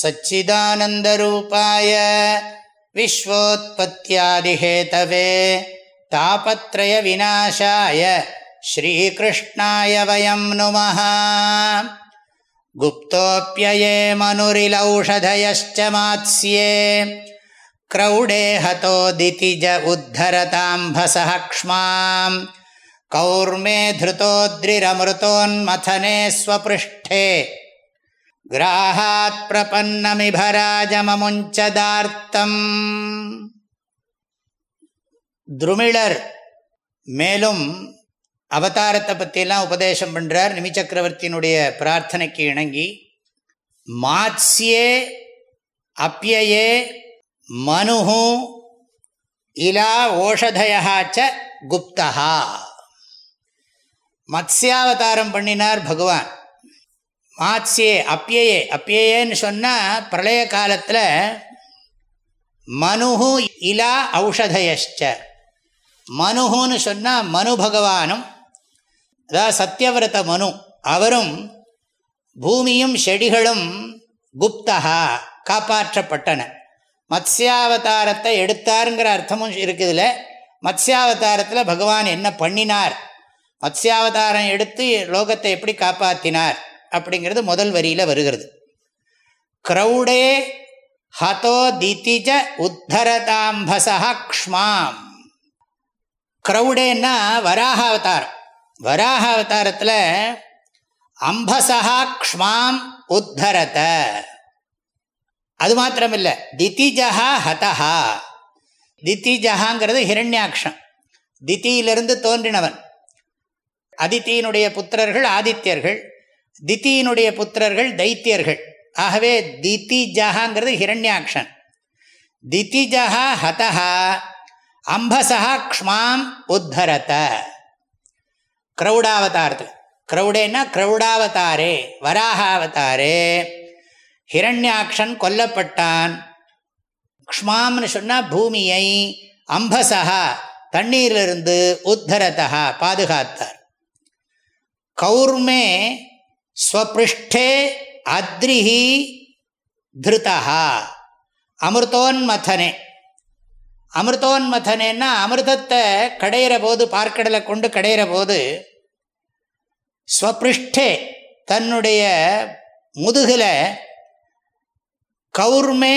सच्चिदानन्दरूपाय विश्वोत्पत्त्यादिहेतवे तापत्रयविनाशाय श्रीकृष्णाय वयं नुमः गुप्तोऽप्यये मनुरिलौषधयश्च मात्स्ये क्रौडे हतोदितिज उद्धरताम्भसः क्ष्माम् कौर्मे धृतोद्रिरमृतोन्मथने स्वपृष्ठे கிராஹாத் பிரபன்னமிபராஜமமுஞ்சதார்த்தம் துருமிழர் மேலும் அவதாரத்தை பற்றியெல்லாம் உபதேசம் பண்ணுறார் நிமிச்சக்கரவர்த்தியினுடைய பிரார்த்தனைக்கு இணங்கி மாத்ஸ்யே அப்பியே மனுஹு இலா ஓஷதயாச்ச குப்தா மத்ஸ்யாவதாரம் பண்ணினார் பகவான். மாத்ஸ்யே அப்பியே அப்பியேன்னு சொன்னால் பிரளய காலத்தில் மனுஹு இலா ஔஷதயஷ்ட மனுஹுன்னு சொன்னால் மனு பகவானும் அதாவது சத்தியவிரத மனு அவரும் பூமியும் செடிகளும் குப்தகா காப்பாற்றப்பட்டன. மத்ஸ்யாவதாரத்தை எடுத்தாருங்கிற அர்த்தமும் இருக்குதுல. மத்ஸ்யாவதாரத்தில் பகவான் என்ன பண்ணினார்? மத்ஸ்யாவதாரம் எடுத்து லோகத்தை எப்படி காப்பாற்றினார் அப்படிங்கிறது முதல் வரியில் வருகிறது. க்ரௌடே ஹதோ திதிஜ உத்தரதாம்பசா க்ஷ்மாம். க்ரௌடேன்னா வராக அவதாரம். வராக அவதாரத்தில் அம்பசா க்ஷ்மாம் உத்தரத. அது மாத்திரமில்லை. திதிஜா ஹதஹா. தித்திஜகாங்கிறது ஹிரண்யாக்ஷம். தித்தியிலிருந்து தோன்றினவன். அதித்தியினுடைய புத்திரர்கள் ஆதித்யர்கள். தித்தியினுடைய புத்திரர்கள் தைத்தியர்கள். ஆகவே தித்திஜகாங்கிறது ஹிரண்யாக்ஷன். தித்திஜகா ஹதஹா அம்பசா க்ஷ்மாம் உத்தரத. கிரௌடாவதாரத்தில் கிரௌடேன்னா கிரௌடாவதாரே வராகாவதாரே. ஹிரண்யாக்ஷன் கொல்லப்பட்டான். க்ஷ்மாம்னு சொன்னால் பூமியை அம்பசா தண்ணீரிலிருந்து உத்தரதா பாதுகாத்தார். கௌர்மே ஸ்வபிருஷ்டே அத்ரிஹி திருதா அமிர்தோன்மதனே. அமிர்தோன்மதனேன்னா அமிர்தத்தை கடையிற போது பார்க்கடலை கொண்டு கடையிற போது ஸ்வபிருஷ்டே தன்னுடைய முதுகில் கௌர்மே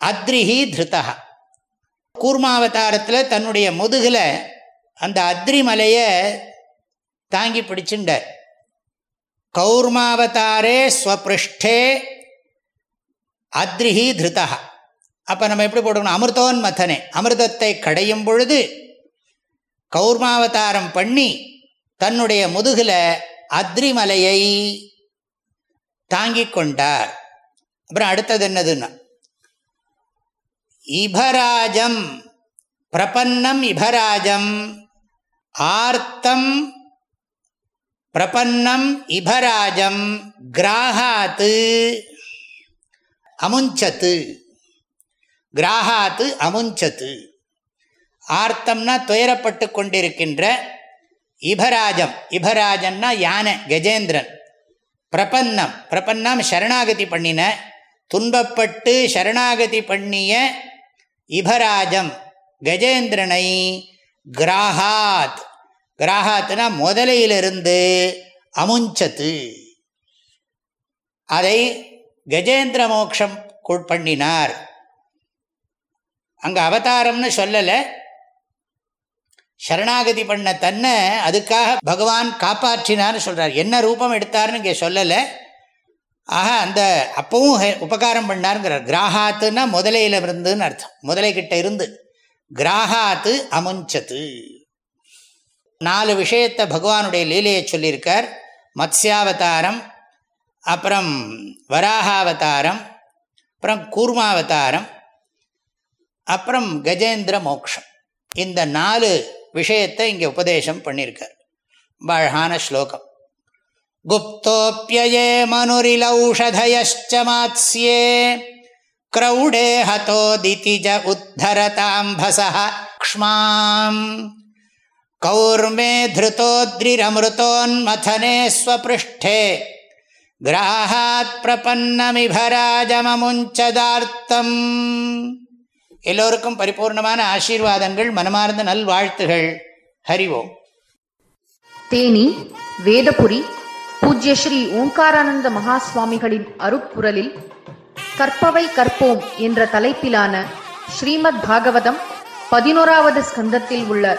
அத்ரிஹி திருதா கூர்மாவதாரத்தில் தன்னுடைய முதுகில் அந்த அத்ரி மலையை தாங்கி பிடிச்சுண்டார். கௌர்மாவதாரே ஸ்வபிருஷ்டே அத்ரிஹி திருதா அப்போ நம்ம எப்படி போட்டுக்கணும் அமிர்தோன் மதனே அமிர்தத்தை கடையும் பொழுது கௌர்மாவதாரம் பண்ணி தன்னுடைய முதுகில் அத்ரிமலையை தாங்கி கொண்டார். அப்புறம் அடுத்தது என்னதுன்னா இபராஜம் பிரபன்னம் இபராஜம் ஆர்த்தம் பிரபன்னம் இபராஜம் கிராகாத்து அமுஞ்சத்து. கிராகாத்து அமுஞ்சத்து. ஆர்த்தம்னா துயரப்பட்டு கொண்டிருக்கின்ற இபராஜம். இபராஜன்னா யானை கஜேந்திரன். பிரபன்னம். பிரபன்னம் சரணாகதி பண்ணின துன்பப்பட்டு சரணாகதி பண்ணிய இபராஜம். கஜேந்திரனை கிராகாத் கிராகாத்துனா முதலையிலிருந்து அமுஞ்சத்து. அதை கஜேந்திர மோக்ஷம் பண்ணினார். அங்கே அவதாரம்னு சொல்லலை. சரணாகதி பண்ண தன்னை அதுக்காக பகவான் காப்பாற்றினார்னு சொல்கிறார் என்ன ரூபம் எடுத்தார்னு இங்கே சொல்லலை. ஆக அந்த அப்பவும் உபகாரம் பண்ணாருங்கிறார். கிராகாத்துன்னா முதலையில் இருந்துன்னு அர்த்தம். முதலைகிட்ட இருந்து. கிராகாத்து அமுஞ்சத்து. நாலு விஷயத்தை பகவானுடைய லீலையை சொல்லியிருக்கார். மத்ஸ்யாவதாரம் அப்புறம் வராகாவதாரம் அப்புறம் கூர்மாவதாரம் அப்புறம் கஜேந்திர மோக்ஷம். இந்த நாலு விஷயத்தை இங்கே உபதேசம் பண்ணியிருக்கார். ரொம்ப அழகான ஸ்லோகம். குப்தோப்பியே மனுரிலௌஷதயச்ச மாத்ஸ்யே க்ரௌடே ஹதோ திதிஜ உத்தரதாம்பசா க்ஷ்மாம். கௌர்மே திருத்தோத்ரிரமிருத்தோன்மதனே ஸ்வபிருஷ்டே கிராகாத் பிரபன்னமிபராஜமமுஞ்சதார்த்தம் எல்லோருக்கும் பரிபூர்ணமான ஆசீர்வாதங்கள் மனமார்ந்த நல்வாழ்த்துகள். ஹரிவோம் தேனி வேதபுரி பூஜ்ய ஸ்ரீ ஓங்காரானந்த மகாஸ்வாமிகளின் அருப்புரலில் கற்பவை கற்போம் என்ற தலைப்பிலான ஸ்ரீமத் பாகவதம் பதினோராவது ஸ்கந்தத்தில் உள்ள